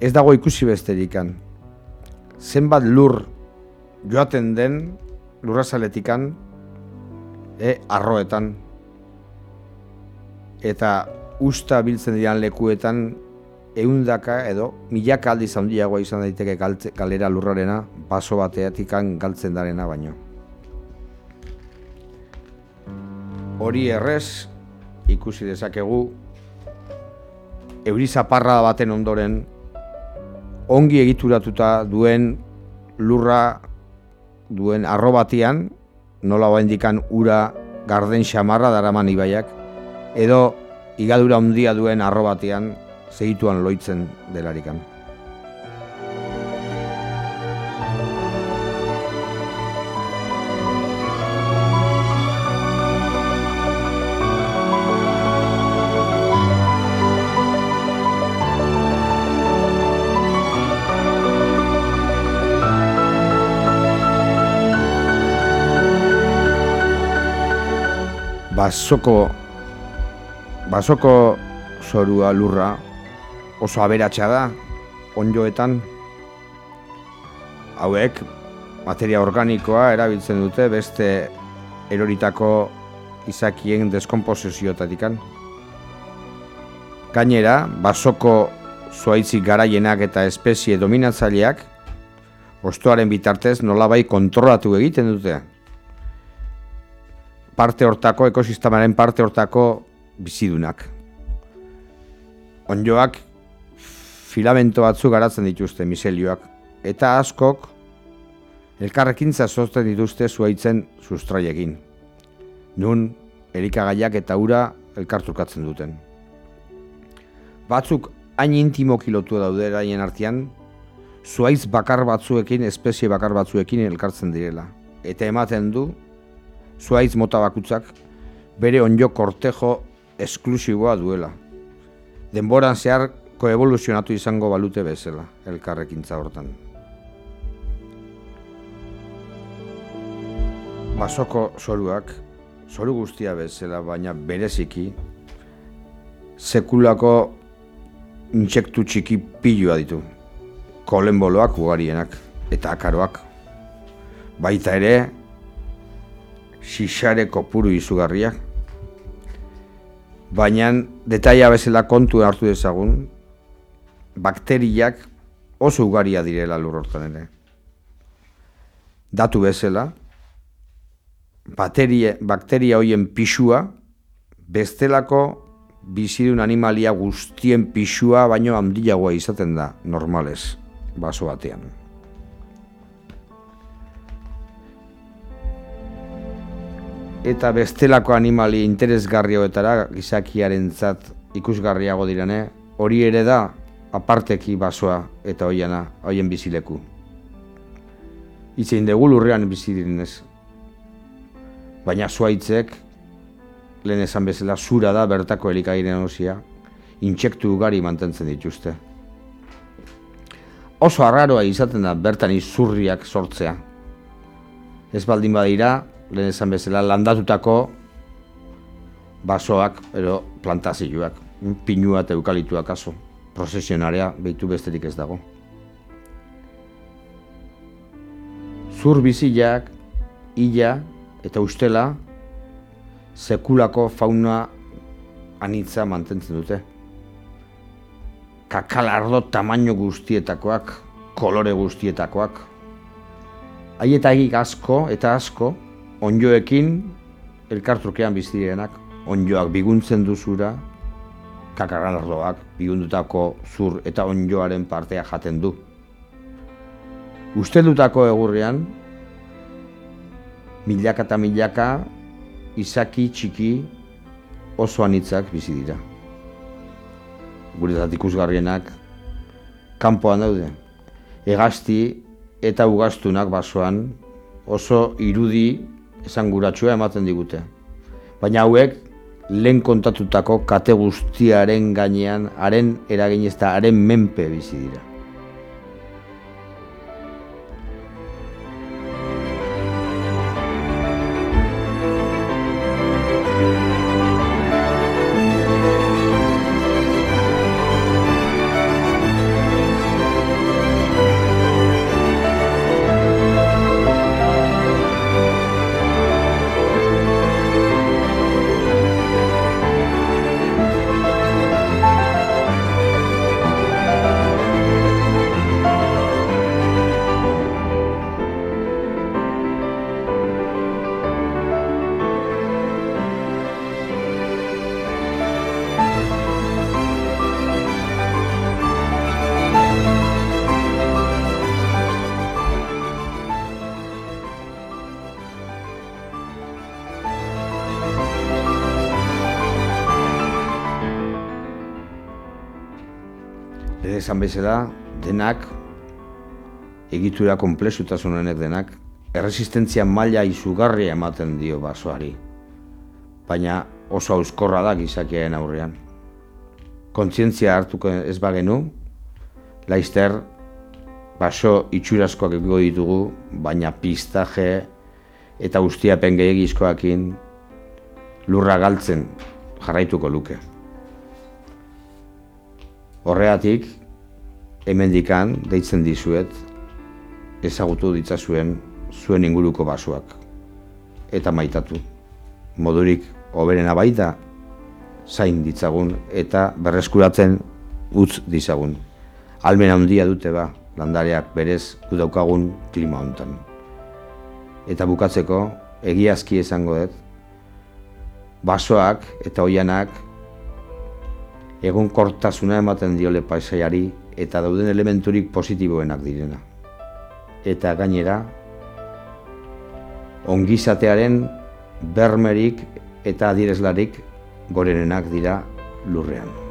Ez dago ikusi besterikan. Zenbat lur joaten den lurrazaletikan e, arroetan eta usta biltzen dian lekuetan eundaka edo milaka aldiz handiagoa izan daiteke galera lurrarena baso bateatikan galtzen darena baino. hori errez ikusi dezakegu eurizaparra baten ondoren ongi egituratuta duen lurra duen arro batian nola indikan ura garden xamarra daraman ibaiak edo igadura handia duen arro batean segituan loitzen delarikan. Basoko basoko zorua lurra oso aberatsa da onjoetan hauek materia organikoa erabiltzen dute beste eroritako izakien deskomposizioetatikan. Gainera, basoko zuaitzik garaienak eta espezie dominatzaileak ostoaren bitartez nolabai kontrolatu egiten dute parte hortako, ekosistemaren parte hortako bizidunak. Onjoak filamento batzu garatzen dituzte miselioak, eta askok elkarrekin zazozten dituzte zuaitzen sustraiekin. Nun, erikagaiak eta ura elkartukatzen duten. Batzuk hain intimo kilotu daude eraien artean, zuaiz bakar batzuekin, espezie bakar batzuekin elkartzen direla. Eta ematen du, zuaiz mota bakutzak bere onjo kortejo esklusiboa duela. Denboran zehar koevoluzionatu izango balute bezala, elkarrekintza hortan. Basoko zoruak, zoru guztia bezala, baina bereziki, sekulako intsektu txiki pilua ditu. Kolenboloak ugarienak eta akaroak. Baita ere, xixare kopuru izugarriak. Baina detaila bezala kontu hartu dezagun, bakteriak oso ugaria direla lur hortan ere. Datu bezala, bakteria, bakteria hoien pisua bestelako bizidun animalia guztien pixua baino handiagoa izaten da normales baso batean. Eta bestelako animali interesgarrioetara gizakiarentzat ikusgarriago dirane, hori ere da aparteki basoa eta hoiana, hoien bizileku. Itzein dugu lurrean bizi direnez. Baina zuaitzek, lehen esan bezala, zura da bertako elikairen osia, intsektu ugari mantentzen dituzte. Oso arraroa izaten da bertan izurriak sortzea. Ez baldin badira, lehen esan bezala, landatutako basoak, ero plantazioak, pinua eta eukalituak aso. Prozesionarea behitu besterik ez dago. Zur biziak, illa eta ustela sekulako fauna anitza mantentzen dute. Kakalardo tamaino guztietakoak, kolore guztietakoak. Haietagik asko eta asko onjoekin elkartrukean bizirenak, onjoak biguntzen duzura, kakalardoak bigundutako zur eta onjoaren partea jaten du. Ustelutako egurrean, milaka eta milaka izaki txiki oso anitzak bizi dira. Guretzat ikusgarrienak kanpoan daude. Egazti eta ugaztunak basoan oso irudi esanguratsua ematen digute. Baina hauek lehen kontatutako kate guztiaren gainean, haren eragin ez da, haren menpe bizi dira. Esan bezala, denak, egitura komplexutasunenek denak, erresistentzia maila izugarria ematen dio basoari. Baina oso auskorra da gizakiaren aurrean. Kontzientzia hartuko ez bagenu, laizter baso itxurazkoak egingo ditugu, baina piztaje eta ustiapen gehiagizkoakin lurra galtzen jarraituko luke. Horregatik, hemendikan deitzen dizuet ezagutu ditzazuen zuen inguruko basoak eta maitatu. Modurik oberena baita zain ditzagun eta berreskuratzen utz dizagun. Almen handia dute ba, landareak berez gudaukagun klima hontan. Eta bukatzeko, egiazki esango dut, basoak eta oianak egun kortasuna ematen diole paisaiari eta dauden elementurik positiboenak direna. Eta gainera, ongizatearen bermerik eta adiereslarik gorenenak dira lurrean.